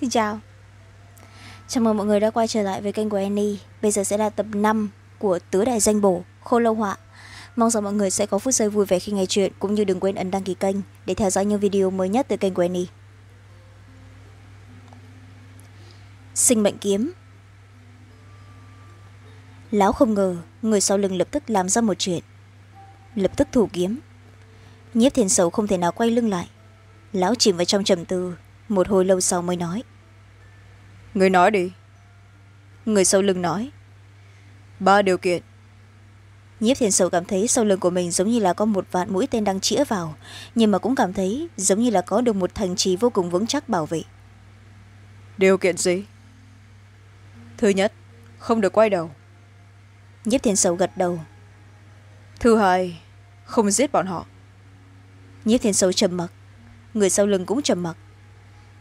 xin chào. Chào mừng mọi người đã quay trở lại với kênh của annie. Bây giờ sẽ là tập năm của tứ đại danh bổ, khô lâu họa. Mong rằng mọi người sẽ có phút giây vui vẻ khi nghe chuyện, cũng như đừng quên ấn đăng ký kênh để theo dõi những video mới nhất từ kênh của annie. Sinh mệnh kiếm. Lão không ngờ, người sau lưng lập tức làm ra một chuyện. Lập tức thủ kiếm. Nhiếp thiền sầu không thể nào quay lưng lại. Lão chìm vào trong trầm tư một hồi lâu sau mới nói. Người nói đi. Người sau lưng nói. Ba điều kiện. Nhiếp thiền sầu cảm thấy sau lưng của mình giống như là có một vạn mũi tên đang chĩa vào nhưng mà cũng cảm thấy giống như là có được một thành trì vô cùng vững chắc bảo vệ. Điều kiện gì? Thứ nhất không được quay đầu. Nhiếp thiền sầu gật đầu. Thứ hai không giết bọn họ. Nhiếp thiền sầu trầm mặc. Người sau lưng cũng trầm mặc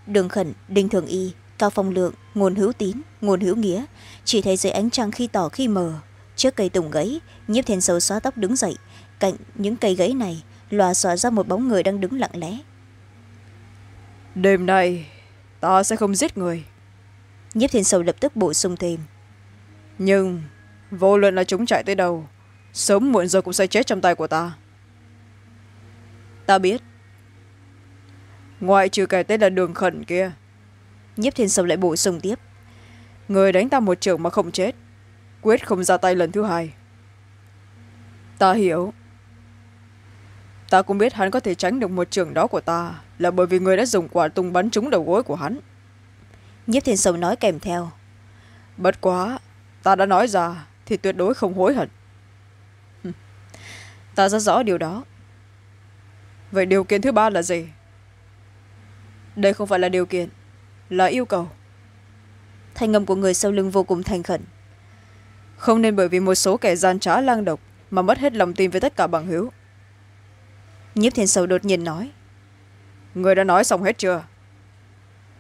đường khẩn đinh thường y cao phong lượng nguồn hữu tín nguồn hữu nghĩa. Chỉ thấy dưới ánh trăng khi tỏ khi mờ trước cây tùng gãy nhiếp thiền sầu xóa tóc đứng dậy. Cạnh những cây gãy này lòa xòa ra một bóng người đang đứng lặng lẽ. Đêm nay ta sẽ không giết người. Nhiếp thiền sầu lập tức bổ sung thêm. Nhưng vô luận là chúng chạy tới đâu sớm muộn giờ cũng sẽ chết trong tay của ta. Ta biết ngoại trừ kẻ tên là đường khẩn kia. Nhiếp thiên sầu lại bổ sung tiếp. Người đánh ta một trường mà không chết quyết không ra tay lần thứ hai. Ta hiểu. Ta cũng biết hắn có thể tránh được một trường đó của ta là bởi vì người đã dùng quả tung bắn trúng đầu gối của hắn. Nhiếp thiên sầu nói kèm theo. Bất quá ta đã nói ra thì tuyệt đối không hối hận. Ta rất rõ điều đó. Vậy điều kiện thứ ba là gì đây không phải là điều kiện là yêu cầu. Thanh âm của người sau lưng vô cùng thành khẩn. Không nên bởi vì một số kẻ gian trá lang độc mà mất hết lòng tin với tất cả bằng hữu. Nhiếp thiên sầu đột nhiên nói. Người đã nói xong hết chưa?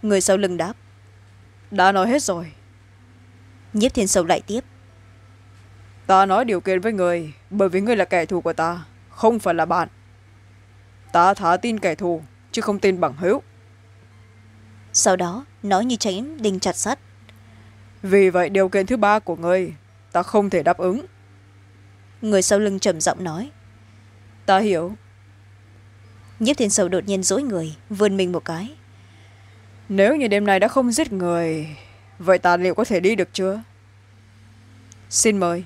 Người sau lưng đáp. Đã nói hết rồi. Nhiếp thiên sầu lại tiếp. Ta nói điều kiện với người bởi vì người là kẻ thù của ta không phải là bạn. Ta thả tin kẻ thù chứ không tin bằng hữu sau đó nói như tránh đinh chặt sắt. Vì vậy điều kiện thứ ba của ngươi ta không thể đáp ứng. Người sau lưng trầm giọng nói. Ta hiểu. Nhiếp thiên sầu đột nhiên dối người vươn mình một cái. Nếu như đêm nay đã không giết người vậy ta liệu có thể đi được chưa? Xin mời.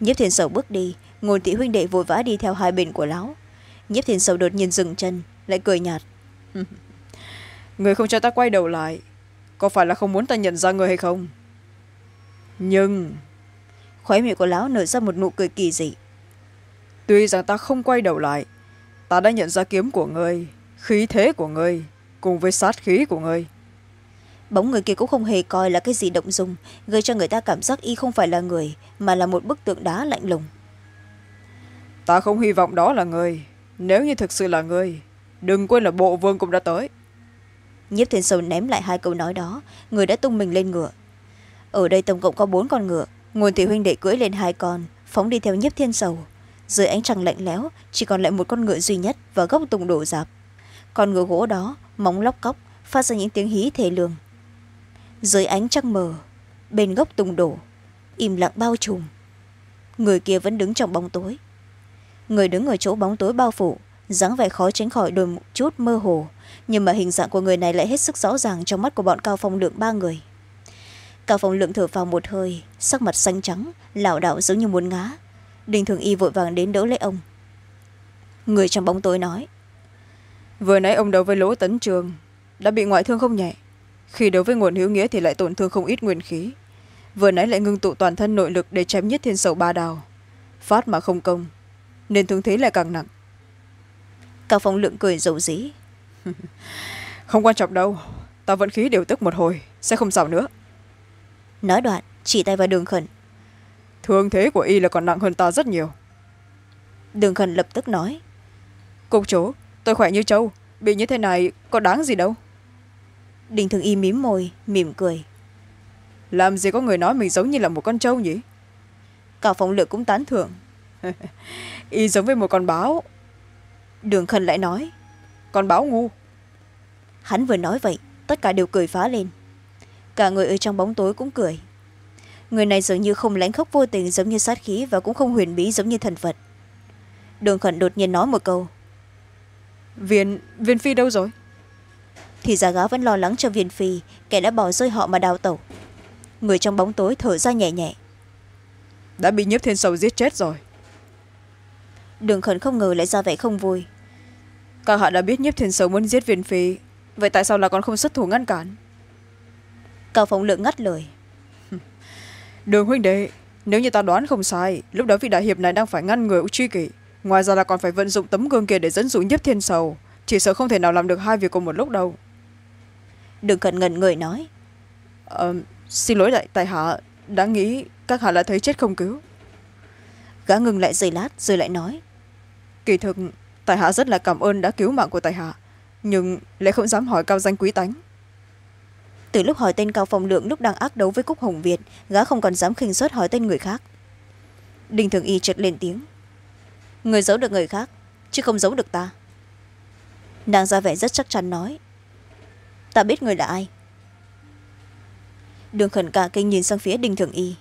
Nhiếp thiên sầu bước đi ngôn thị huynh đệ vội vã đi theo hai bên của lão. Nhiếp thiên sầu đột nhiên dừng chân lại cười nhạt người không cho ta quay đầu lại có phải là không muốn ta nhận ra người hay không? Nhưng khóe miệng của lão nở ra một nụ cười kỳ dị. Tuy rằng ta không quay đầu lại ta đã nhận ra kiếm của ngươi khí thế của ngươi cùng với sát khí của ngươi bóng người kia cũng không hề coi là cái gì động dung gây cho người ta cảm giác y không phải là người mà là một bức tượng đá lạnh lùng. Ta không hy vọng đó là người. Nếu như thực sự là người đừng quên là bộ vương cũng đã tới nhiếp thiên sầu ném lại hai câu nói đó, người đã tung mình lên ngựa. Ở đây tổng cộng có bốn con ngựa, nguồn thị huynh đệ cưỡi lên hai con, phóng đi theo nhiếp thiên sầu. Dưới ánh trăng lạnh lẽo, chỉ còn lại một con ngựa duy nhất và gốc tùng đổ dạp. Con ngựa gỗ đó, móng lóc cóc, phát ra những tiếng hí thề lương. Dưới ánh trăng mờ, bên gốc tùng đổ, im lặng bao trùm. Người kia vẫn đứng trong bóng tối. Người đứng ở chỗ bóng tối bao phủ dáng vẻ khó tránh khỏi đôi một chút mơ hồ. Nhưng mà hình dạng của người này lại hết sức rõ ràng trong mắt của bọn cao phong lượng ba người. Cao phong lượng thở vào một hơi, sắc mặt xanh trắng, lảo đảo giống như muốn ngá đinh thường y vội vàng đến đỡ lấy ông. Người trong bóng tối nói, vừa nãy ông đấu với lỗ tấn trường, đã bị ngoại thương không nhẹ khi đấu với nguồn hữu nghĩa thì lại tổn thương không ít nguyên khí. Vừa nãy lại ngưng tụ toàn thân nội lực để chém nhất thiên sầu ba đào. Phát mà không công, nên thương thế lại càng nặng cao phong lượng cười dầu dĩ không quan trọng đâu ta vẫn khí điều tức một hồi sẽ không sao nữa. Nói đoạn chỉ tay vào đường khẩn. Thương thế của y là còn nặng hơn ta rất nhiều. Đường khẩn lập tức nói. Cục chỗ tôi khỏe như trâu bị như thế này có đáng gì đâu. Đình thường y mím môi mỉm cười. Làm gì có người nói mình giống như là một con trâu nhỉ? Cao phong lượng cũng tán thưởng. Y giống với một con báo đường khẩn lại nói con báo ngu. Hắn vừa nói vậy tất cả đều cười phá lên. Cả người ở trong bóng tối cũng cười. Người này dường như không lánh khóc vô tình giống như sát khí và cũng không huyền bí giống như thần phật. Đường khẩn đột nhiên nói một câu viên viên phi đâu rồi? Thì già gá vẫn lo lắng cho viên phi kẻ đã bỏ rơi họ mà đào tẩu. Người trong bóng tối thở ra nhẹ nhẹ. Đã bị nhiếp thiên sầu giết chết rồi. Đường khẩn không ngờ lại ra vẻ không vui các hạ đã biết nhiếp thiên sầu muốn giết viên phi. Vậy tại sao là còn không xuất thủ ngăn cản? Cao phong lượng ngắt lời. Đường huynh đệ nếu như ta đoán không sai lúc đó vị đại hiệp này đang phải ngăn người truy kỷ. Ngoài ra là còn phải vận dụng tấm gương kia để dẫn dụ nhiếp thiên sầu. Chỉ sợ không thể nào làm được hai việc cùng một lúc đâu. Đường cận ngần người nói. Ờ, xin lỗi đại tại hạ đã nghĩ các hạ đã thấy chết không cứu. Gã ngừng lại giây lát rồi lại nói. Kỳ thực tại hạ rất là cảm ơn đã cứu mạng của tại hạ, nhưng lại không dám hỏi cao danh quý tánh. Từ lúc hỏi tên cao phong lượng lúc đang ác đấu với cúc hồng việt, gã không còn dám khinh suất hỏi tên người khác. Đinh thường y chợt lên tiếng. Người giấu được người khác, chứ không giấu được ta. Nàng ra vẻ rất chắc chắn nói. Ta biết người là ai. Đường khẩn cả kinh nhìn sang phía đinh thường y.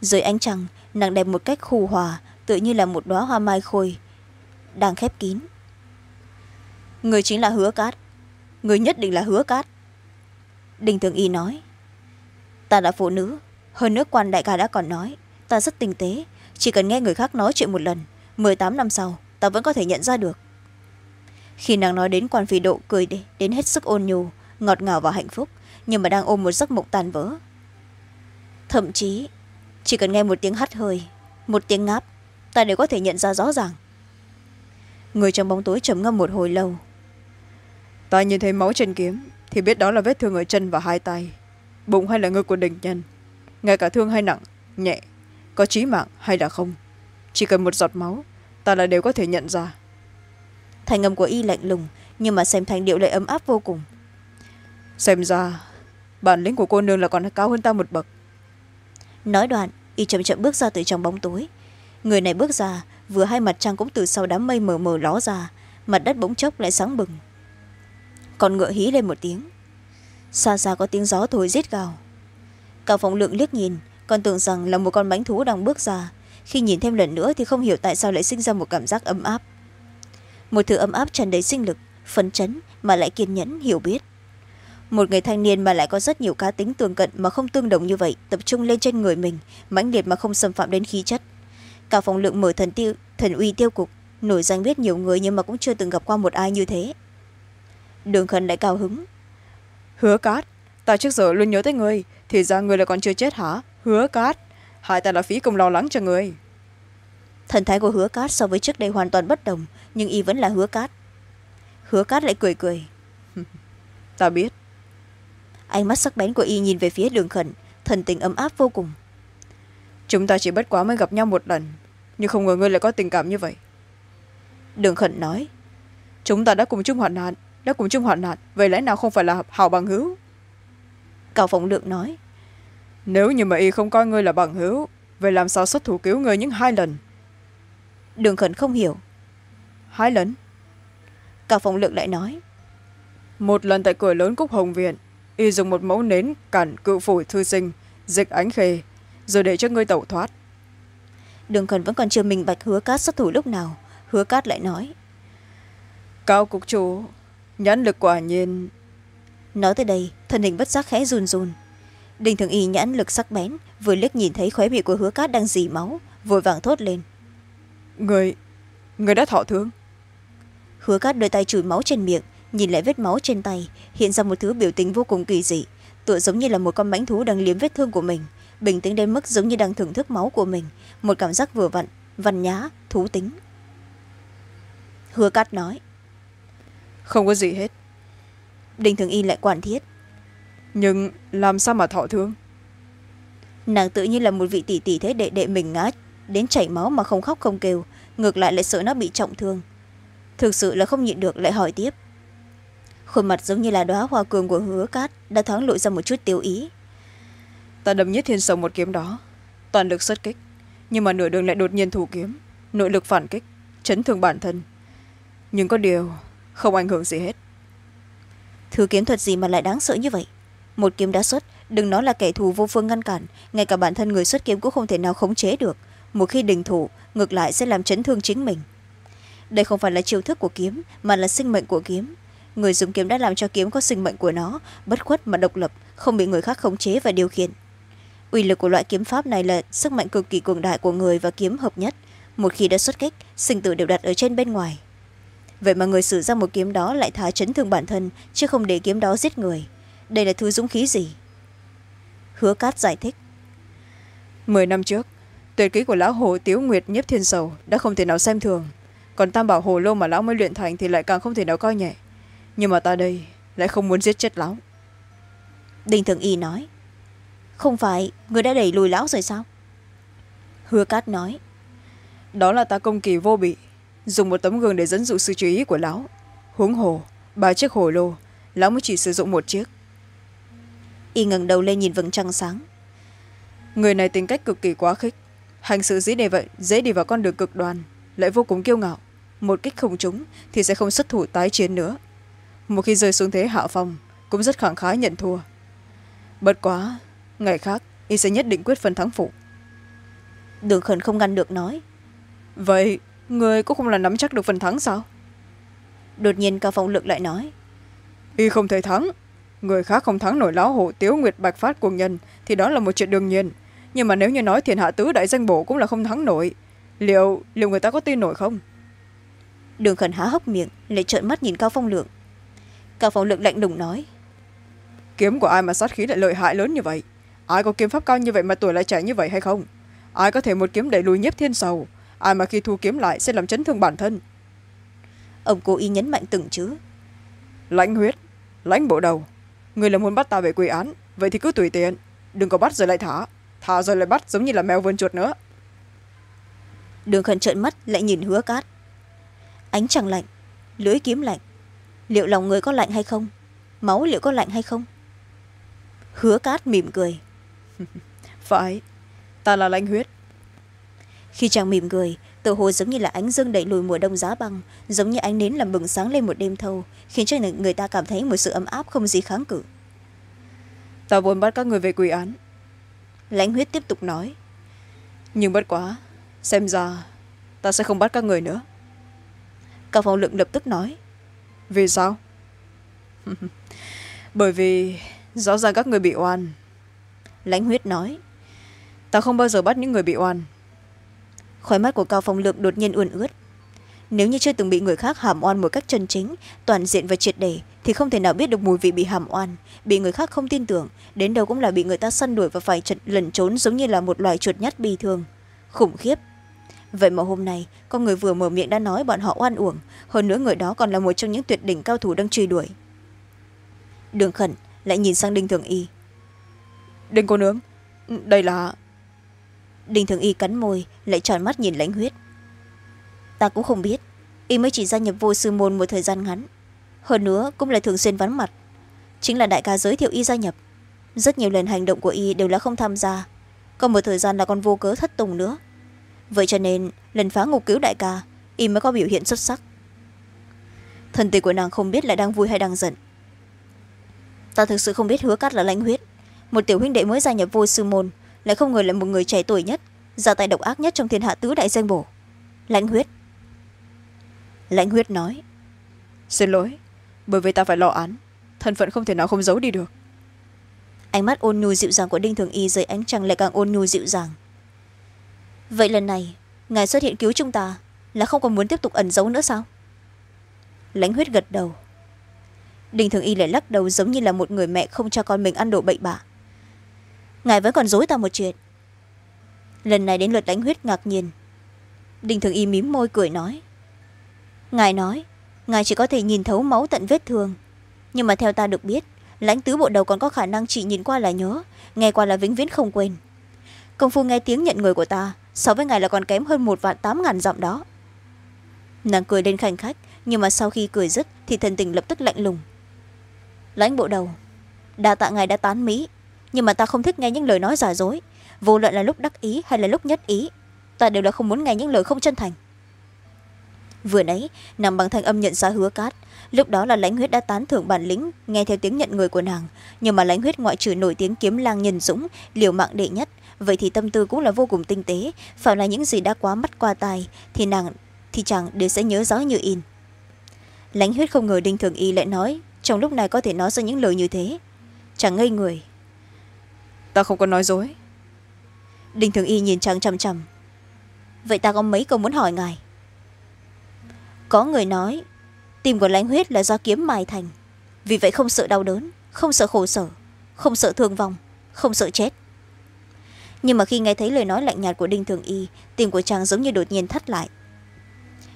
Dưới ánh trăng, nàng đẹp một cách khu hòa tự như là một đoá hoa mai khôi đang khép kín. Người chính là hứa cát. Người nhất định là hứa cát. Đinh thường y nói. Ta là phụ nữ. Hơn nước quan đại ca đã còn nói. Ta rất tinh tế. Chỉ cần nghe người khác nói chuyện một lần mười tám năm sau ta vẫn có thể nhận ra được. Khi nàng nói đến quan phi độ cười đi, đến hết sức ôn nhu ngọt ngào và hạnh phúc nhưng mà đang ôm một giấc mộng tàn vỡ. Thậm chí chỉ cần nghe một tiếng hắt hơi một tiếng ngáp ta đều có thể nhận ra rõ ràng người trong bóng tối trầm ngâm một hồi lâu. Ta nhìn thấy máu chân kiếm thì biết đó là vết thương ở chân và hai tay. Bụng hay là ngực của địch nhân? Ngay cả thương hay nặng nhẹ có chí mạng hay là không? Chỉ cần một giọt máu ta là đều có thể nhận ra. Thành âm của y lạnh lùng nhưng mà xem thành điệu lại ấm áp vô cùng. Xem ra bản lĩnh của cô nương là còn cao hơn ta một bậc. Nói đoạn y chậm chậm bước ra từ trong bóng tối. Người này bước ra vừa hai mặt trăng cũng từ sau đám mây mờ mờ ló ra, mặt đất bỗng chốc lại sáng bừng. Con ngựa hí lên một tiếng. Xa xa có tiếng gió thổi rít gào. Cao phong lượng liếc nhìn, còn tưởng rằng là một con bánh thú đang bước ra. Khi nhìn thêm lần nữa thì không hiểu tại sao lại sinh ra một cảm giác ấm áp. Một thứ ấm áp tràn đầy sinh lực, phấn chấn mà lại kiên nhẫn, hiểu biết. Một người thanh niên mà lại có rất nhiều cá tính tương cận mà không tương đồng như vậy, tập trung lên trên người mình, mãnh liệt mà không xâm phạm đến khí chất cao phong lượng mở thần tiêu thần uy tiêu cục nổi danh biết nhiều người nhưng mà cũng chưa từng gặp qua một ai như thế. Đường khẩn lại cao hứng. Hứa cát ta trước giờ luôn nhớ tới người thì ra người lại còn chưa chết hả? Hứa cát hai ta là phí công lo lắng cho người thần thái của hứa cát so với trước đây hoàn toàn bất đồng nhưng y vẫn là hứa cát. Hứa cát lại cười cười. Ta biết. Ánh mắt sắc bén của y nhìn về phía đường khẩn thần tình ấm áp vô cùng chúng ta chỉ bất quá mới gặp nhau một lần, nhưng không ngờ ngươi lại có tình cảm như vậy. Đường khẩn nói, chúng ta đã cùng chung hoạn nạn, đã cùng chung hoạn nạn, vậy lẽ nào không phải là hào bằng hữu? Cao phụng lượng nói, nếu như mà y không coi ngươi là bằng hữu, vậy làm sao xuất thủ cứu ngươi những hai lần? Đường khẩn không hiểu, hai lần? Cao phụng lượng lại nói, một lần tại cửa lớn cúc hồng viện, y dùng một mẫu nến cản cự phổi thư sinh, dịch ánh khê rồi để cho ngươi tẩu thoát. Đường khẩn vẫn còn chưa minh bạch hứa cát xuất thủ lúc nào hứa cát lại nói. Cao cục chủ nhãn lực quả nhiên. Nói tới đây thân hình bất giác khẽ run run. Đinh thường y nhãn lực sắc bén vừa liếc nhìn thấy khóe miệng của hứa cát đang dì máu vội vàng thốt lên. Người người đã thọ thương. Hứa cát đưa tay chùi máu trên miệng nhìn lại vết máu trên tay hiện ra một thứ biểu tình vô cùng kỳ dị tựa giống như là một con mãnh thú đang liếm vết thương của mình bình tĩnh đến mức giống như đang thưởng thức máu của mình. Một cảm giác vừa vặn văn nhã thú tính. Hứa cát nói không có gì hết. Đinh thường y lại quản thiết nhưng làm sao mà thọ thương? Nàng tự như là một vị tỷ tỷ thế đệ đệ mình ngã đến chảy máu mà không khóc không kêu ngược lại lại sợ nó bị trọng thương. Thực sự là không nhịn được lại hỏi tiếp. Khuôn mặt giống như là đoá hoa cường của hứa cát đã thoáng lộ ra một chút tiêu ý ta đâm nhất thiên sông một kiếm đó. Toàn lực xuất kích, nhưng mà nửa đường lại đột nhiên thủ kiếm, nội lực phản kích, chấn thương bản thân. Nhưng có điều, không ảnh hưởng gì hết. Thứ kiếm thuật gì mà lại đáng sợ như vậy? Một kiếm đã xuất, đừng nói là kẻ thù vô phương ngăn cản, ngay cả bản thân người xuất kiếm cũng không thể nào khống chế được. Một khi đình thủ, ngược lại sẽ làm chấn thương chính mình. Đây không phải là chiêu thức của kiếm, mà là sinh mệnh của kiếm. Người dùng kiếm đã làm cho kiếm có sinh mệnh của nó, bất khuất mà độc lập, không bị người khác khống chế và điều khiển uy lực của loại kiếm pháp này là sức mạnh cực kỳ cường đại của người và kiếm hợp nhất. Một khi đã xuất kích sinh tử đều đặt ở trên bên ngoài. Vậy mà người sử ra một kiếm đó lại thả chấn thương bản thân chứ không để kiếm đó giết người. Đây là thứ dũng khí gì? Hứa cát giải thích. Mười năm trước tuyệt kỹ của lão hồ tiếu nguyệt nhiếp thiên sầu đã không thể nào xem thường. Còn tam bảo hồ lô mà lão mới luyện thành thì lại càng không thể nào coi nhẹ. Nhưng mà ta đây lại không muốn giết chết lão. Đinh thường y nói không phải người đã đẩy lùi lão rồi sao? Hứa cát nói. Đó là ta công kỳ vô bị dùng một tấm gương để dẫn dụ sự chú ý của lão. Huống hồ ba chiếc hồ lô lão mới chỉ sử dụng một chiếc. Y ngẩng đầu lên nhìn vầng trăng sáng. Người này tính cách cực kỳ quá khích. Hành sự dễ để vậy dễ đi vào con đường cực đoan lại vô cùng kiêu ngạo. Một kích không trúng thì sẽ không xuất thủ tái chiến nữa. Một khi rơi xuống thế hạ phong cũng rất khẳng khái nhận thua. Bất quá ngày khác y sẽ nhất định quyết phần thắng phụ. Đường khẩn không ngăn được nói. Vậy người cũng không là nắm chắc được phần thắng sao? Đột nhiên cao phong lực lại nói. Y không thể thắng. Người khác không thắng nổi lão hổ tiếu nguyệt bạch phát quân nhân thì đó là một chuyện đương nhiên. Nhưng mà nếu như nói thiên hạ tứ đại danh bổ cũng là không thắng nổi liệu liệu người ta có tin nổi không? Đường khẩn há hốc miệng lại trợn mắt nhìn cao phong lượng. Cao phong lượng lạnh lùng nói. Kiếm của ai mà sát khí lại lợi hại lớn như vậy ai có kiếm pháp cao như vậy mà tuổi lại trẻ như vậy hay không? Ai có thể một kiếm đẩy lùi nhiếp thiên sầu? Ai mà khi thu kiếm lại sẽ làm chấn thương bản thân? Ông cố ý nhấn mạnh từng chữ. Lãnh huyết lãnh bộ đầu. Người là muốn bắt ta về quy án vậy thì cứ tùy tiện. Đừng có bắt rồi lại thả. Thả rồi lại bắt giống như là mèo vươn chuột nữa. Đường khẩn trợn mắt lại nhìn hứa cát. Ánh trăng lạnh lưỡi kiếm lạnh. Liệu lòng người có lạnh hay không? Máu liệu có lạnh hay không? Hứa cát mỉm cười phải ta là lãnh huyết. Khi chàng mỉm cười tự hồ giống như là ánh dương đẩy lùi mùa đông giá băng giống như ánh nến làm bừng sáng lên một đêm thâu khiến cho người ta cảm thấy một sự ấm áp không gì kháng cự. Ta vốn bắt các người về quy án. Lãnh huyết tiếp tục nói. Nhưng bất quá xem ra ta sẽ không bắt các người nữa. Cao phong lượng lập tức nói. Vì sao? Bởi vì rõ ràng các người bị oan lãnh huyết nói ta không bao giờ bắt những người bị oan. Khói mắt của cao phong lượng đột nhiên ươn ướt. Nếu như chưa từng bị người khác hàm oan một cách chân chính, toàn diện và triệt để, thì không thể nào biết được mùi vị bị hàm oan, bị người khác không tin tưởng, đến đâu cũng là bị người ta săn đuổi và phải chật lẩn trốn giống như là một loài chuột nhắt bi thương. Khủng khiếp. Vậy mà hôm nay, con người vừa mở miệng đã nói bọn họ oan uổng, hơn nữa người đó còn là một trong những tuyệt đỉnh cao thủ đang truy đuổi. Đường khẩn lại nhìn sang đinh thường y đinh cô nướng. Ừ, đây là đinh thường y cắn môi, lại tròn mắt nhìn lãnh huyết. Ta cũng không biết, y mới chỉ gia nhập vô sư môn một thời gian ngắn. Hơn nữa, cũng là thường xuyên vắng mặt. Chính là đại ca giới thiệu y gia nhập. Rất nhiều lần hành động của y đều là không tham gia. Còn một thời gian là còn vô cớ thất tùng nữa. Vậy cho nên, lần phá ngục cứu đại ca, y mới có biểu hiện xuất sắc. Thần tình của nàng không biết là đang vui hay đang giận. Ta thực sự không biết hứa cát là lãnh huyết một tiểu huynh đệ mới gia nhập vô sư môn lại không ngờ là một người trẻ tuổi nhất ra tay độc ác nhất trong thiên hạ tứ đại danh bổ. Lãnh huyết. Lãnh huyết nói xin lỗi bởi vì ta phải lo án thân phận không thể nào không giấu đi được. Ánh mắt ôn nhu dịu dàng của đinh thường y dưới ánh trăng lại càng ôn nhu dịu dàng. Vậy lần này ngài xuất hiện cứu chúng ta là không còn muốn tiếp tục ẩn giấu nữa sao? Lãnh huyết gật đầu. Đinh thường y lại lắc đầu giống như là một người mẹ không cho con mình ăn đồ bậy bạ ngài vẫn còn dối ta một chuyện. Lần này đến lượt lãnh huyết ngạc nhiên. Đinh thường y mím môi cười nói. Ngài nói, ngài chỉ có thể nhìn thấu máu tận vết thương. Nhưng mà theo ta được biết, lãnh tứ bộ đầu còn có khả năng chỉ nhìn qua là nhớ, nghe qua là vĩnh viễn không quên. Công phu nghe tiếng nhận người của ta, so với ngài là còn kém hơn một vạn tám ngàn dặm đó. Nàng cười lên khanh khách, nhưng mà sau khi cười dứt thì thần tình lập tức lạnh lùng. Lãnh bộ đầu, đa tạ ngài đã tán mỹ nhưng mà ta không thích nghe những lời nói giả dối. Vô luận là lúc đắc ý hay là lúc nhất ý, ta đều là không muốn nghe những lời không chân thành. Vừa nãy nằm bằng thanh âm nhận ra hứa cát. Lúc đó là lãnh huyết đã tán thưởng bản lĩnh, nghe theo tiếng nhận người của nàng. Nhưng mà lãnh huyết ngoại trừ nổi tiếng kiếm lang nhân dũng, liều mạng đệ nhất, vậy thì tâm tư cũng là vô cùng tinh tế. Phạm là những gì đã quá mắt qua tai, thì nàng, thì chàng đều sẽ nhớ rõ như in. Lãnh huyết không ngờ đinh thường y lại nói, trong lúc này có thể nói ra những lời như thế. Chàng ngây người ta không có nói dối. Đinh thường y nhìn chàng chằm chằm vậy ta có mấy câu muốn hỏi ngài? Có người nói tim của lãnh huyết là do kiếm mài thành. Vì vậy không sợ đau đớn, không sợ khổ sở, không sợ thương vong, không sợ chết. Nhưng mà khi nghe thấy lời nói lạnh nhạt của đinh thường y, tim của chàng giống như đột nhiên thắt lại.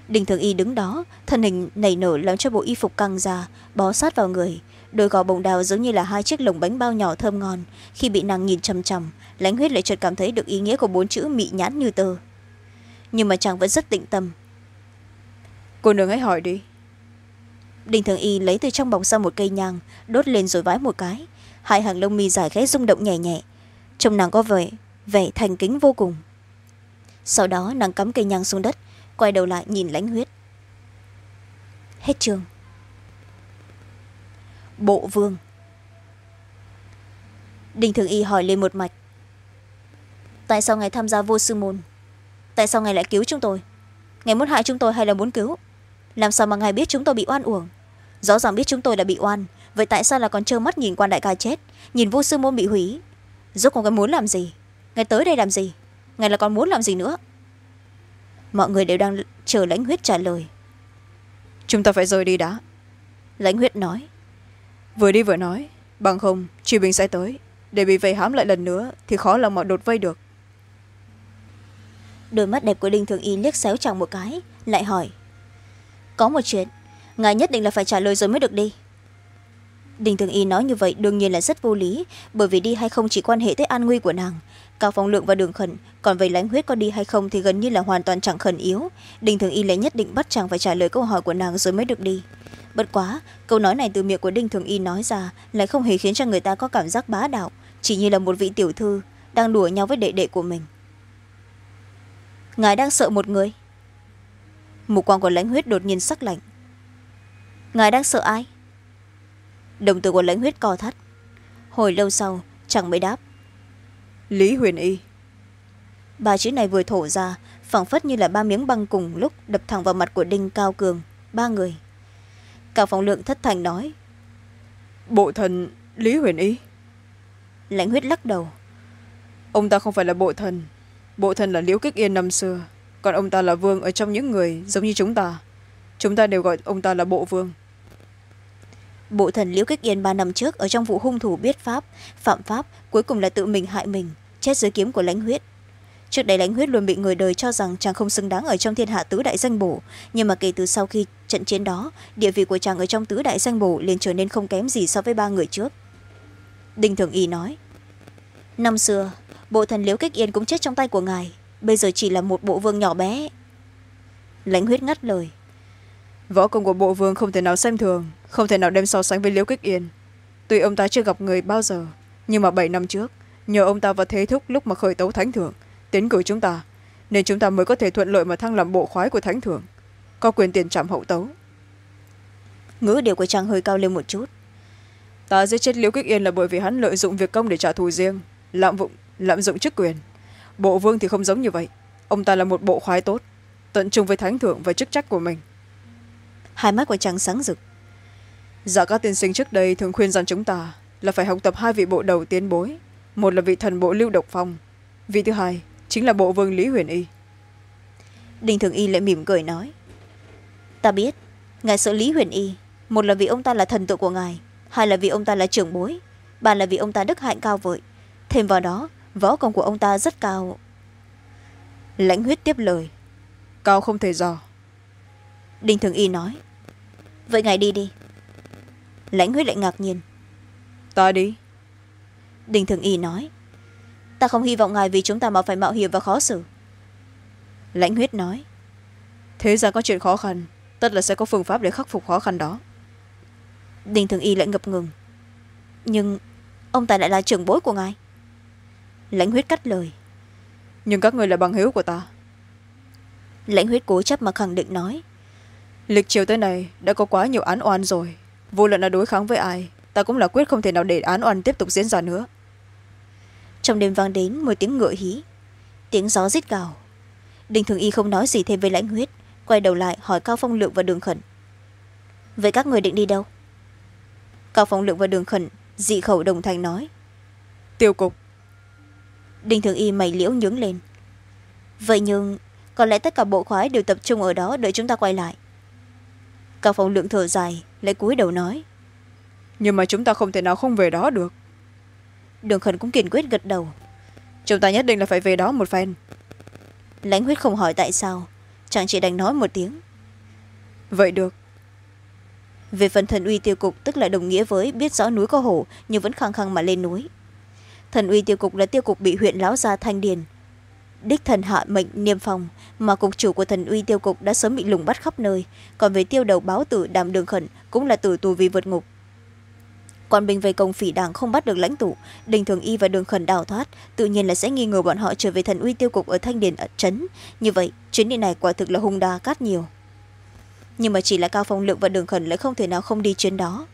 Đinh thường y đứng đó, thân hình nảy nở làm cho bộ y phục căng ra, bó sát vào người đôi gò bồng đào giống như là hai chiếc lồng bánh bao nhỏ thơm ngon. Khi bị nàng nhìn chằm chằm lãnh huyết lại chợt cảm thấy được ý nghĩa của bốn chữ mị nhãn như tơ nhưng mà chàng vẫn rất tĩnh tâm. Cô nương ấy hỏi đi. Đinh thường y lấy từ trong bọc ra một cây nhang đốt lên rồi vái một cái. Hai hàng lông mi dài khẽ rung động nhẹ nhẹ. Trông nàng có vẻ vẻ thành kính vô cùng. Sau đó nàng cắm cây nhang xuống đất quay đầu lại nhìn lãnh huyết. Hết trường bộ vương. Đinh thường y hỏi lên một mạch. Tại sao ngài tham gia vô sư môn? Tại sao ngài lại cứu chúng tôi? Ngài muốn hại chúng tôi hay là muốn cứu? Làm sao mà ngài biết chúng tôi bị oan uổng? Rõ ràng biết chúng tôi là bị oan vậy tại sao là còn trơ mắt nhìn quan đại ca chết nhìn vô sư môn bị hủy? Rốt cuộc ngài muốn làm gì? Ngài tới đây làm gì? Ngài là còn muốn làm gì nữa? Mọi người đều đang chờ lãnh huyết trả lời. Chúng ta phải rời đi đã. Lãnh huyết nói vừa đi vừa nói, bằng không truy binh sẽ tới. Để bị vây hãm lại lần nữa thì khó lòng mà đột vây được. Đôi mắt đẹp của đinh thường y liếc xéo chàng một cái, lại hỏi, có một chuyện, ngài nhất định là phải trả lời rồi mới được đi. Đinh thường y nói như vậy đương nhiên là rất vô lý, bởi vì đi hay không chỉ quan hệ tới an nguy của nàng. Cao phong lượng và đường khẩn còn về lãnh huyết có đi hay không thì gần như là hoàn toàn chẳng khẩn yếu. Đinh thường y lại nhất định bắt chàng phải trả lời câu hỏi của nàng rồi mới được đi bất quá câu nói này từ miệng của đinh thường y nói ra lại không hề khiến cho người ta có cảm giác bá đạo chỉ như là một vị tiểu thư đang đùa nhau với đệ đệ của mình. Ngài đang sợ một người. Mục quang của lãnh huyết đột nhiên sắc lạnh. Ngài đang sợ ai? Đồng tử của lãnh huyết co thắt. Hồi lâu sau chẳng mới đáp. Lý huyền y. Ba chữ này vừa thổ ra phảng phất như là ba miếng băng cùng lúc đập thẳng vào mặt của đinh cao cường ba người cao phong lượng thất thành nói. Bộ thần lý huyền y lãnh huyết lắc đầu. Ông ta không phải là bộ thần. Bộ thần là liễu kích yên năm xưa. Còn ông ta là vương ở trong những người giống như chúng ta. Chúng ta đều gọi ông ta là bộ vương. Bộ thần liễu kích yên ba năm trước ở trong vụ hung thủ biết pháp phạm pháp cuối cùng là tự mình hại mình chết dưới kiếm của lãnh huyết trước đây lãnh huyết luôn bị người đời cho rằng chàng không xứng đáng ở trong thiên hạ tứ đại danh bổ. Nhưng mà kể từ sau khi trận chiến đó, địa vị của chàng ở trong tứ đại danh bổ liền trở nên không kém gì so với ba người trước. Đinh thường y nói, năm xưa, bộ thần liễu kích yên cũng chết trong tay của ngài. Bây giờ chỉ là một bộ vương nhỏ bé. Lãnh huyết ngắt lời, võ công của bộ vương không thể nào xem thường, không thể nào đem so sánh với liễu kích yên. Tuy ông ta chưa gặp người bao giờ, nhưng mà bảy năm trước, nhờ ông ta và thế thúc lúc mà khởi tấu thánh thượng tiến cử chúng ta nên chúng ta mới có thể thuận lợi mà thăng làm bộ khoái của thánh thượng. Có quyền tiền trảm hậu tấu. Ngữ điệu của chàng hơi cao lên một chút. Ta giết chết liễu kích yên là bởi vì hắn lợi dụng việc công để trả thù riêng lạm dụng lạm dụng chức quyền. Bộ vương thì không giống như vậy. Ông ta là một bộ khoái tốt tận trung với thánh thượng và chức trách của mình. Hai mắt của chàng sáng rực. Dạ các tiên sinh trước đây thường khuyên rằng chúng ta là phải học tập hai vị bộ đầu tiến bối. Một là vị thần bộ lưu độc phong vị thứ hai chính là bộ vương lý huyền y. Đinh thường y lại mỉm cười nói ta biết ngài sợ lý huyền y một là vì ông ta là thần tượng của ngài hai là vì ông ta là trưởng bối ba là vì ông ta đức hạnh cao vợi thêm vào đó võ công của ông ta rất cao. Lãnh huyết tiếp lời cao không thể dò. Đinh thường y nói vậy ngài đi đi. Lãnh huyết lại ngạc nhiên ta đi. Đinh thường y nói ta không hy vọng ngài vì chúng ta mà phải mạo hiểm và khó xử. Lãnh huyết nói thế ra có chuyện khó khăn tất là sẽ có phương pháp để khắc phục khó khăn đó. Đinh thường y lại ngập ngừng. Nhưng ông ta lại là trưởng bối của ngài. Lãnh huyết cắt lời. Nhưng các người là bằng hữu của ta. Lãnh huyết cố chấp mà khẳng định nói lịch chiều tới này đã có quá nhiều án oan rồi. Vô luận là đối kháng với ai ta cũng là quyết không thể nào để án oan tiếp tục diễn ra nữa trong đêm vang đến một tiếng ngựa hí. Tiếng gió rít gào. Đinh thường y không nói gì thêm với lãnh huyết quay đầu lại hỏi cao phong lượng và đường khẩn. Vậy các người định đi đâu? Cao phong lượng và đường khẩn dị khẩu đồng thanh nói. Tiêu cục. Đinh thường y mày liễu nhướng lên. Vậy nhưng có lẽ tất cả bộ khoái đều tập trung ở đó đợi chúng ta quay lại. Cao phong lượng thở dài lại cúi đầu nói. Nhưng mà chúng ta không thể nào không về đó được đường khẩn cũng kiên quyết gật đầu. Chúng ta nhất định là phải về đó một phen. Lãnh huyết không hỏi tại sao. Chàng chỉ đành nói một tiếng. Vậy được. Về phần thần uy tiêu cục tức là đồng nghĩa với biết rõ núi có hổ nhưng vẫn khăng khăng mà lên núi. Thần uy tiêu cục là tiêu cục bị huyện láo gia thanh điền. Đích thần hạ mệnh niêm phong mà cục chủ của thần uy tiêu cục đã sớm bị lùng bắt khắp nơi. Còn về tiêu đầu báo tử đàm đường khẩn cũng là tử tù vì vượt ngục quan binh vây công phỉ đảng không bắt được lãnh tụ. Đình thường y và đường khẩn đào thoát, tự nhiên là sẽ nghi ngờ bọn họ trở về thần uy tiêu cục ở thanh điền ẩn trấn. Như vậy, chuyến đi này quả thực là hung đa cát nhiều. Nhưng mà chỉ là cao phong lượng và đường khẩn lại không thể nào không đi chuyến đó.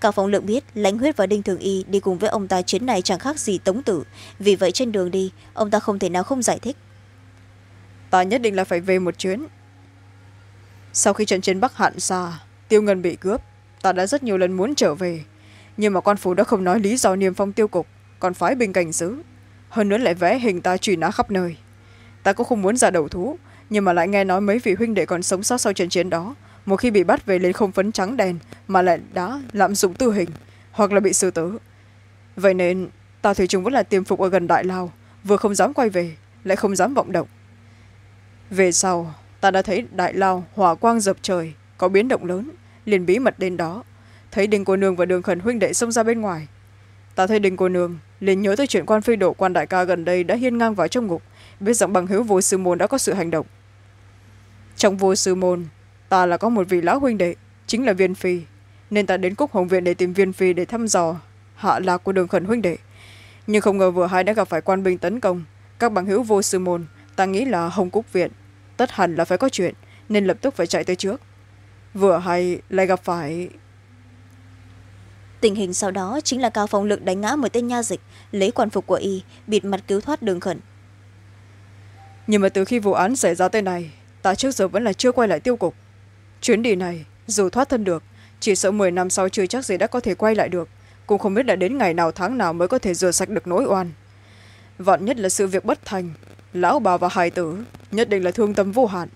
Cao phong lượng biết lãnh huyết và đinh thường y đi cùng với ông ta chuyến này chẳng khác gì tống tử. Vì vậy trên đường đi, ông ta không thể nào không giải thích. Ta nhất định là phải về một chuyến. Sau khi trận chiến bắc hạn xa, tiêu ngân bị cướp, ta đã rất nhiều lần muốn trở về nhưng mà quan phủ đã không nói lý do niêm phong tiêu cục, còn phái binh cảnh giữ hơn nữa lại vẽ hình ta truy nã khắp nơi. Ta cũng không muốn ra đầu thú, nhưng mà lại nghe nói mấy vị huynh đệ còn sống sót sau trận chiến đó. Một khi bị bắt về lên không phấn trắng đèn, mà lại đã lạm dụng tư hình, hoặc là bị xử tử. Vậy nên, ta thủy chung vẫn là tiêm phục ở gần đại lao vừa không dám quay về, lại không dám vọng động. Về sau, ta đã thấy đại lao hỏa quang dập trời, có biến động lớn, liền bí mật đến đó thấy đình cô nương và đường khẩn huynh đệ xông ra bên ngoài. Ta thấy đình cô nương liền nhớ tới chuyện quan phi độ quan đại ca gần đây đã hiên ngang vào trong ngục, biết rằng bằng hữu vô sư môn đã có sự hành động. Trong vô sư môn, ta là có một vị lão huynh đệ, chính là viên phi, nên ta đến cúc hồng viện để tìm viên phi để thăm dò hạ lạc của đường khẩn huynh đệ. Nhưng không ngờ vừa hai đã gặp phải quan binh tấn công, các bằng hữu vô sư môn, ta nghĩ là hồng cúc viện, tất hẳn là phải có chuyện, nên lập tức phải chạy tới trước. Vừa hay lại gặp phải tình hình sau đó chính là cao phong lực đánh ngã một tên nha dịch, lấy quan phục của y, bịt mặt cứu thoát đường khẩn. Nhưng mà từ khi vụ án xảy ra tới này, ta trước giờ vẫn là chưa quay lại tiêu cục. Chuyến đi này, dù thoát thân được, chỉ sợ m năm sau chưa chắc gì đã có thể quay lại được. Cũng không biết đã đến ngày nào tháng nào mới có thể rửa sạch được nỗi oan. Vạn nhất là sự việc bất thành, lão bà và hài tử, nhất định là thương tâm vô hạn.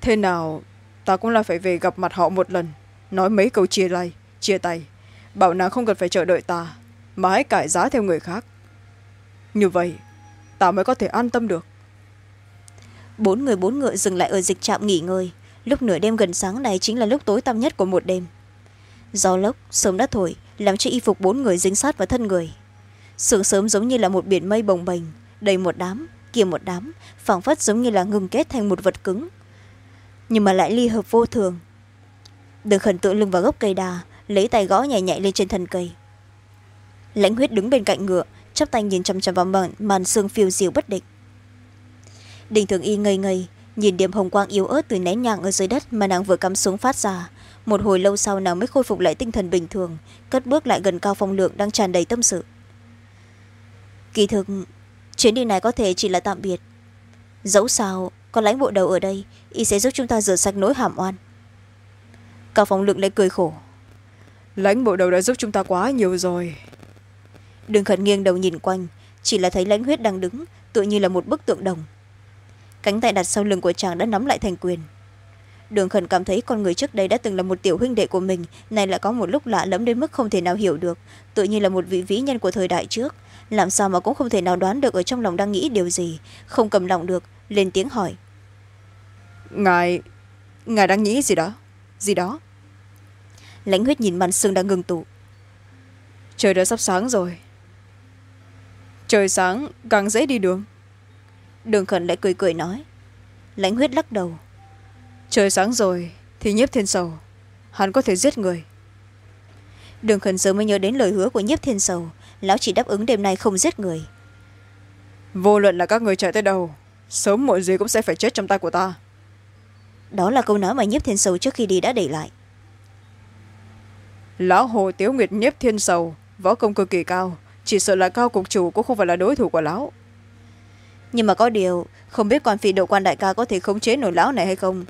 Thế nào, ta cũng là phải về gặp mặt họ một lần, nói mấy câu chia lay chia tay bảo nàng không cần phải chờ đợi ta, mà hãy cải giá theo người khác. Như vậy, ta mới có thể an tâm được. Bốn người bốn ngựa dừng lại ở dịch trạm nghỉ ngơi. Lúc nửa đêm gần sáng này chính là lúc tối tăm nhất của một đêm. Gió lốc sớm đã thổi, làm cho y phục bốn người dính sát vào thân người. Sương sớm giống như là một biển mây bồng bềnh, đầy một đám, kia một đám, phảng phất giống như là ngừng kết thành một vật cứng. Nhưng mà lại ly hợp vô thường. Đường khẩn tự lưng vào gốc cây đà lấy tay gõ nhẹ nhẹ lên trên thân cây. Lãnh huyết đứng bên cạnh ngựa chắp tay nhìn chằm chằm vào màn, màn xương phiêu diều bất định. Đình thường y ngây ngây nhìn điểm hồng quang yếu ớt từ nén nhang ở dưới đất mà nàng vừa cắm xuống phát ra. Một hồi lâu sau nàng mới khôi phục lại tinh thần bình thường cất bước lại gần cao phong lượng đang tràn đầy tâm sự. Kỳ thực chuyến đi này có thể chỉ là tạm biệt. Dẫu sao có lãnh bộ đầu ở đây y sẽ giúp chúng ta rửa sạch nỗi hàm oan. Cao phong lượng lại cười khổ lãnh bộ đầu đã giúp chúng ta quá nhiều rồi. Đừng khẩn nghiêng đầu nhìn quanh chỉ là thấy lãnh huyết đang đứng tự như là một bức tượng đồng. Cánh tay đặt sau lưng của chàng đã nắm lại thành quyền. Đường khẩn cảm thấy con người trước đây đã từng là một tiểu huynh đệ của mình nay lại có một lúc lạ lẫm đến mức không thể nào hiểu được tự như là một vị vĩ nhân của thời đại trước. Làm sao mà cũng không thể nào đoán được ở trong lòng đang nghĩ điều gì không cầm lòng được lên tiếng hỏi. Ngài ngài đang nghĩ gì đó? Gì đó lãnh huyết nhìn màn sương đang ngừng tụ. Trời đã sắp sáng rồi. Trời sáng càng dễ đi đường. Đường khẩn lại cười cười nói. Lãnh huyết lắc đầu. Trời sáng rồi thì nhiếp thiên sầu. Hắn có thể giết người. Đường khẩn giờ mới nhớ đến lời hứa của nhiếp thiên sầu. Lão chỉ đáp ứng đêm nay không giết người. Vô luận là các người chạy tới đâu sớm muộn gì cũng sẽ phải chết trong tay của ta. Đó là câu nói mà nhiếp thiên sầu trước khi đi đã để lại lão hồ tiếu nguyệt nhiếp thiên sầu võ công cực kỳ cao chỉ sợ là cao cục chủ cũng không phải là đối thủ của lão. Nhưng mà có điều không biết quan phi độ quan đại ca có thể khống chế nổi lão này hay không?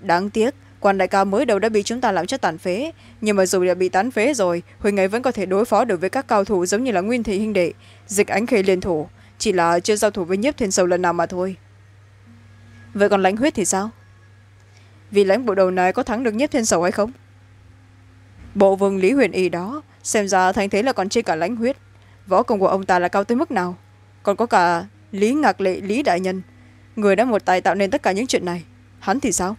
Đáng tiếc quan đại ca mới đầu đã bị chúng ta làm cho tàn phế nhưng mà dù đã bị tán phế rồi huỳnh ấy vẫn có thể đối phó được với các cao thủ giống như là nguyên thị huynh đệ dịch ánh khê liên thủ chỉ là chưa giao thủ với nhiếp thiên sầu lần nào mà thôi. Vậy còn lãnh huyết thì sao? Vì lãnh bộ đầu này có thắng được nhiếp thiên sầu hay không bộ vương lý huyền y đó, xem ra thành thế là còn trên cả lãnh huyết. Võ công của ông ta là cao tới mức nào? Còn có cả lý ngạc lệ, lý đại nhân. Người đã một tài tạo nên tất cả những chuyện này. Hắn thì sao?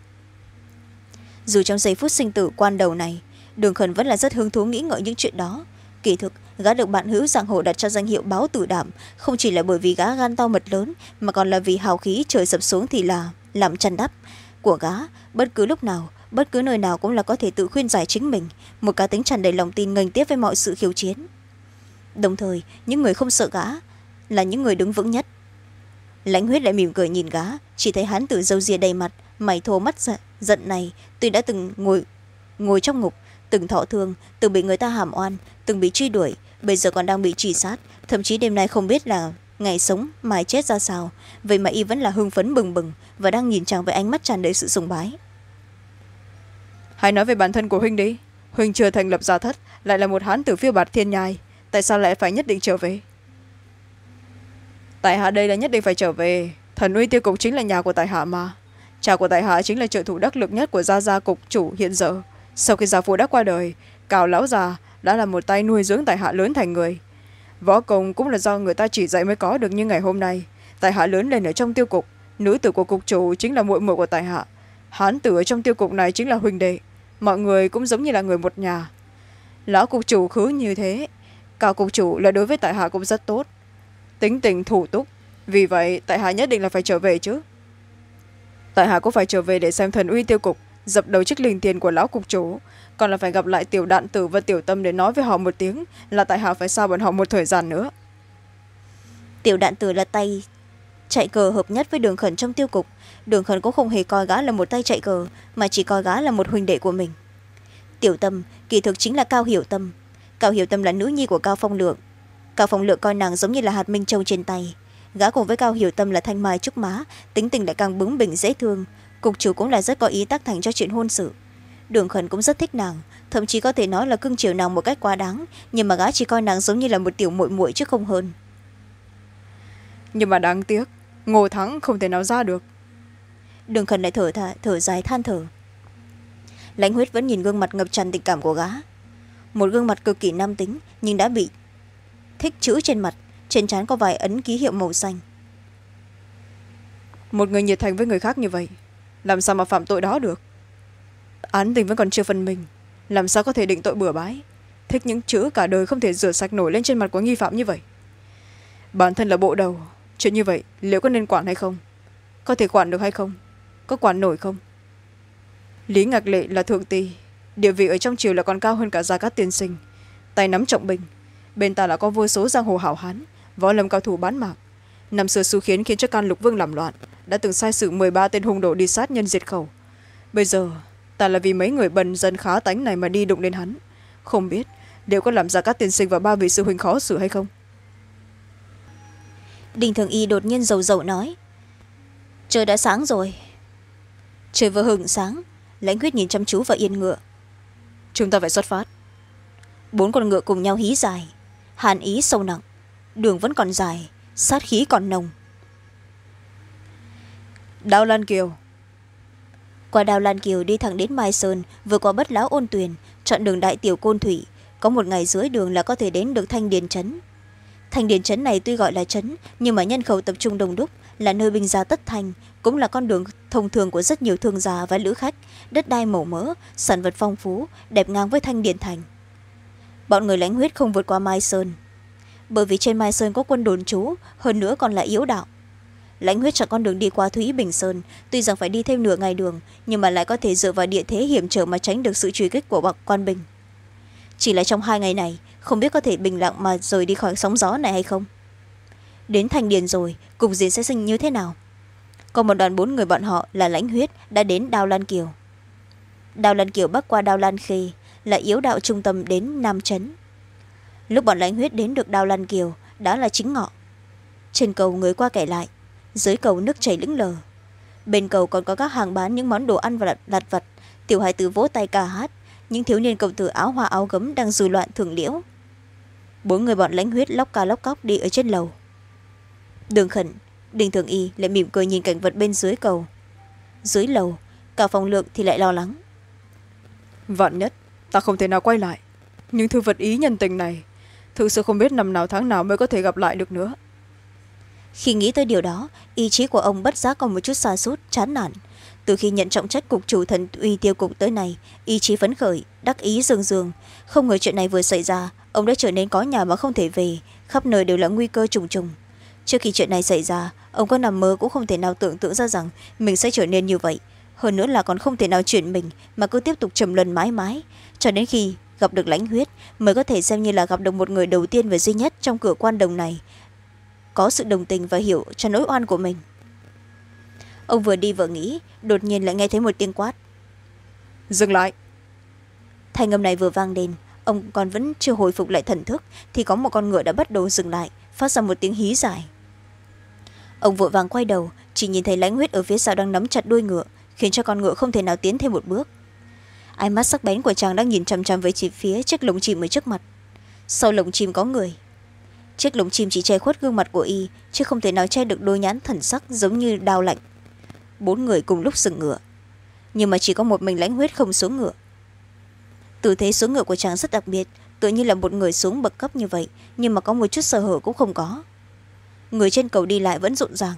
Dù trong giây phút sinh tử quan đầu này, đường khẩn vẫn là rất hứng thú nghĩ ngợi những chuyện đó. Kỳ thực, gã được bạn hữu giang hồ đặt cho danh hiệu báo tử đảm không chỉ là bởi vì gã gan to mật lớn, mà còn là vì hào khí trời sập xuống thì là làm chăn đắp của gã. Bất cứ lúc nào bất cứ nơi nào cũng là có thể tự khuyên giải chính mình. Một cá tính tràn đầy lòng tin ngành tiếp với mọi sự khiêu chiến. Đồng thời những người không sợ gã là những người đứng vững nhất. Lãnh huyết lại mỉm cười nhìn gã chỉ thấy hắn từ râu ria đầy mặt mày thô mắt giận, giận này tuy đã từng ngồi ngồi trong ngục từng thọ thương từng bị người ta hàm oan từng bị truy đuổi bây giờ còn đang bị truy sát thậm chí đêm nay không biết là ngày sống mai chết ra sao. Vậy mà y vẫn là hưng phấn bừng bừng và đang nhìn chàng với ánh mắt tràn đầy sự sùng bái hãy nói về bản thân của huynh đi. Huynh chưa thành lập gia thất, lại là một hán tử phiêu bạt thiên nhai. Tại sao lại phải nhất định trở về? Tại hạ đây là nhất định phải trở về. Thần uy tiêu cục chính là nhà của tại hạ mà. Cha của tại hạ chính là trợ thủ đắc lực nhất của gia gia cục chủ hiện giờ. Sau khi gia phụ đã qua đời cào lão già đã là một tay nuôi dưỡng tại hạ lớn thành người. Võ công cũng là do người ta chỉ dạy mới có được như ngày hôm nay. Tại hạ lớn lên ở trong tiêu cục, nữ tử của cục chủ chính là muội muội của tại hạ hán tử ở trong tiêu cục này chính là huỳnh đệ. Mọi người cũng giống như là người một nhà. Lão cục chủ khứ như thế. Cao cục chủ là đối với tại hạ cũng rất tốt. Tính tình thủ túc. Vì vậy, tại hạ nhất định là phải trở về chứ. Tại hạ cũng phải trở về để xem thần uy tiêu cục, dập đầu chiếc linh tiền của lão cục chủ. Còn là phải gặp lại tiểu đạn tử và tiểu tâm để nói với họ một tiếng, là tại hạ phải sao bọn họ một thời gian nữa. Tiểu đạn tử là tay, chạy cờ hợp nhất với đường khẩn trong tiêu cục đường khẩn cũng không hề coi gã là một tay chạy cờ, mà chỉ coi gã là một huynh đệ của mình. Tiểu tâm, kỳ thực chính là cao hiểu tâm. Cao hiểu tâm là nữ nhi của cao phong lượng. Cao phong lượng coi nàng giống như là hạt minh châu trên tay. Gã cùng với cao hiểu tâm là thanh mai trúc má, tính tình lại càng bướng bỉnh, dễ thương. Cục chủ cũng là rất có ý tác thành cho chuyện hôn sự. Đường khẩn cũng rất thích nàng, thậm chí có thể nói là cưng chiều nàng một cách quá đáng, nhưng mà gã chỉ coi nàng giống như là một tiểu muội muội chứ không hơn. Nhưng mà đáng tiếc, ngô thắng không thể nào ra được đường khẩn lại thở, thở, thở dài than thở. Lãnh huyết vẫn nhìn gương mặt ngập tràn tình cảm của gã. Một gương mặt cực kỳ nam tính nhưng đã bị thích chữ trên mặt trên trán có vài ấn ký hiệu màu xanh. Một người nhiệt thành với người khác như vậy làm sao mà phạm tội đó được? Án tình vẫn còn chưa phân minh làm sao có thể định tội bừa bãi? Thích những chữ cả đời không thể rửa sạch nổi lên trên mặt của nghi phạm như vậy. Bản thân là bộ đầu chuyện như vậy liệu có nên quản hay không? Có thể quản được hay không? Có quản nổi không? Lý ngạc lệ là thượng tỳ địa vị ở trong triều là còn cao hơn cả gia cát tiên sinh. Tay nắm trọng bình. bên ta là có vô số giang hồ hảo hán, võ lâm cao thủ bán mạng. Năm xưa xu khiến khiến cho can lục vương làm loạn, đã từng sai sự m ba tên hung đồ đi sát nhân diệt khẩu. Bây giờ, ta là vì mấy người bần dân khá tánh này mà đi đụng đến hắn. Không biết, liệu có làm ra các tiên sinh và ba vị sư huynh khó xử hay không? Đình thường y đột nhiên dầu dầu nói, trời đã sáng rồi trời vừa hừng sáng lãnh huyết nhìn chăm chú vào yên ngựa. Chúng ta phải xuất phát. Bốn con ngựa cùng nhau hí dài hàn ý sâu nặng đường vẫn còn dài sát khí còn nồng. Đào lan kiều. Qua đào lan kiều đi thẳng đến mai sơn vừa qua bất lão ôn tuyền chọn đường đại tiểu côn thủy có một ngày dưới đường là có thể đến được thanh điền trấn. Thanh điền trấn này tuy gọi là trấn nhưng mà nhân khẩu tập trung đông đúc là nơi binh gia tất thành, cũng là con đường thông thường của rất nhiều thương gia và lữ khách. Đất đai màu mỡ, sản vật phong phú, đẹp ngang với thanh điện thành. Bọn người lãnh huyết không vượt qua mai sơn. Bởi vì trên mai sơn có quân đồn trú, hơn nữa còn là yếu đạo. Lãnh huyết chọn con đường đi qua thúy bình sơn, tuy rằng phải đi thêm nửa ngày đường, nhưng mà lại có thể dựa vào địa thế hiểm trở mà tránh được sự truy kích của bậc quan bình chỉ là trong hai ngày này, không biết có thể bình lặng mà rời đi khỏi sóng gió này hay không? Đến thành điền rồi, cục diện sẽ sinh như thế nào? Còn một đoàn bốn người bọn họ là lãnh huyết đã đến đào lan kiều. Đào lan kiều bắc qua đào lan khê, là yếu đạo trung tâm đến nam trấn lúc bọn lãnh huyết đến được đào lan kiều đã là chính ngọ. Trên cầu người qua kẻ lại, dưới cầu nước chảy lững lờ. Bên cầu còn có các hàng bán những món đồ ăn và lặt vặt, tiểu hài tử vỗ tay ca hát, những thiếu niên cộng tử áo hoa áo gấm đang dù loạn thường liễu. Bốn người bọn lãnh huyết lóc ca lóc cóc đi ở trên lầu đường khẩn đinh thường y lại mỉm cười nhìn cảnh vật bên dưới cầu. Dưới lầu cả phòng lượng thì lại lo lắng. Vạn nhất ta không thể nào quay lại. Những thư vật ý nhân tình này thực sự không biết năm nào tháng nào mới có thể gặp lại được nữa. Khi nghĩ tới điều đó ý chí của ông bất giác còn một chút xa sút chán nản. Từ khi nhận trọng trách cục chủ thần uy tiêu cục tới này ý chí phấn khởi đắc ý dương dương. Không ngờ chuyện này vừa xảy ra ông đã trở nên có nhà mà không thể về khắp nơi đều là nguy cơ trùng trùng trước khi chuyện này xảy ra ông có nằm mơ cũng không thể nào tưởng tượng ra rằng mình sẽ trở nên như vậy. Hơn nữa là còn không thể nào chuyển mình mà cứ tiếp tục trầm luân mãi mãi. Cho đến khi gặp được lãnh huyết mới có thể xem như là gặp được một người đầu tiên và duy nhất trong cửa quan đồng này. Có sự đồng tình và hiểu cho nỗi oan của mình. Ông vừa đi vừa nghĩ đột nhiên lại nghe thấy một tiếng quát. Dừng lại. Thanh âm này vừa vang lên ông còn vẫn chưa hồi phục lại thần thức thì có một con ngựa đã bắt đầu dừng lại phát ra một tiếng hí dài ông vội vàng quay đầu, chỉ nhìn thấy lãnh huyết ở phía sau đang nắm chặt đuôi ngựa, khiến cho con ngựa không thể nào tiến thêm một bước. Ánh mắt sắc bén của chàng đang nhìn chằm chằm với chỉ phía chiếc lồng chim ở trước mặt. Sau lồng chim có người. Chiếc lồng chim chỉ che khuất gương mặt của y, chứ không thể nào che được đôi nhãn thần sắc giống như đao lạnh. Bốn người cùng lúc dừng ngựa. Nhưng mà chỉ có một mình lãnh huyết không xuống ngựa. Tư thế xuống ngựa của chàng rất đặc biệt tự như là một người xuống bậc cấp như vậy, nhưng mà có một chút sơ hở cũng không có người trên cầu đi lại vẫn rộn ràng.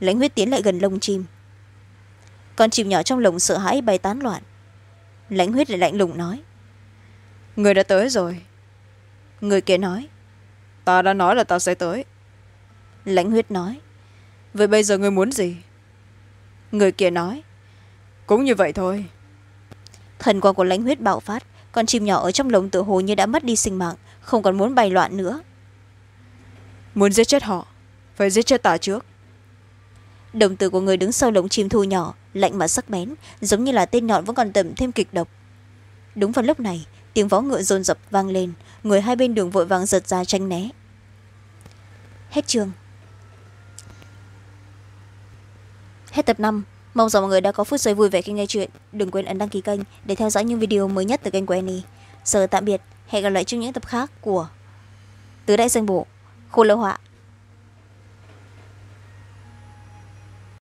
Lãnh huyết tiến lại gần lông chim. Con chim nhỏ trong lồng sợ hãi bay tán loạn. Lãnh huyết lại lạnh lùng nói người đã tới rồi. Người kia nói ta đã nói là ta sẽ tới. Lãnh huyết nói vậy bây giờ người muốn gì? Người kia nói cũng như vậy thôi. Thần quang của lãnh huyết bạo phát con chim nhỏ ở trong lồng tự hồ như đã mất đi sinh mạng không còn muốn bay loạn nữa muốn giết chết họ, phải giết chết ta trước. Đồng tử của người đứng sau lồng chim thu nhỏ, lạnh mà sắc bén, giống như là tên nhọn vẫn còn tầm thêm kịch độc. Đúng vào lúc này, tiếng vó ngựa rồn rập vang lên, người hai bên đường vội vàng giật ra tranh né. Hết chương. Hết tập năm. Mong rằng mọi người đã có phút giây vui vẻ khi nghe chuyện. Đừng quên ấn đăng ký kênh để theo dõi những video mới nhất từ kênh của annie. Giờ tạm biệt. Hẹn gặp lại trong những tập khác của tứ đại danh bộ khô lâu họa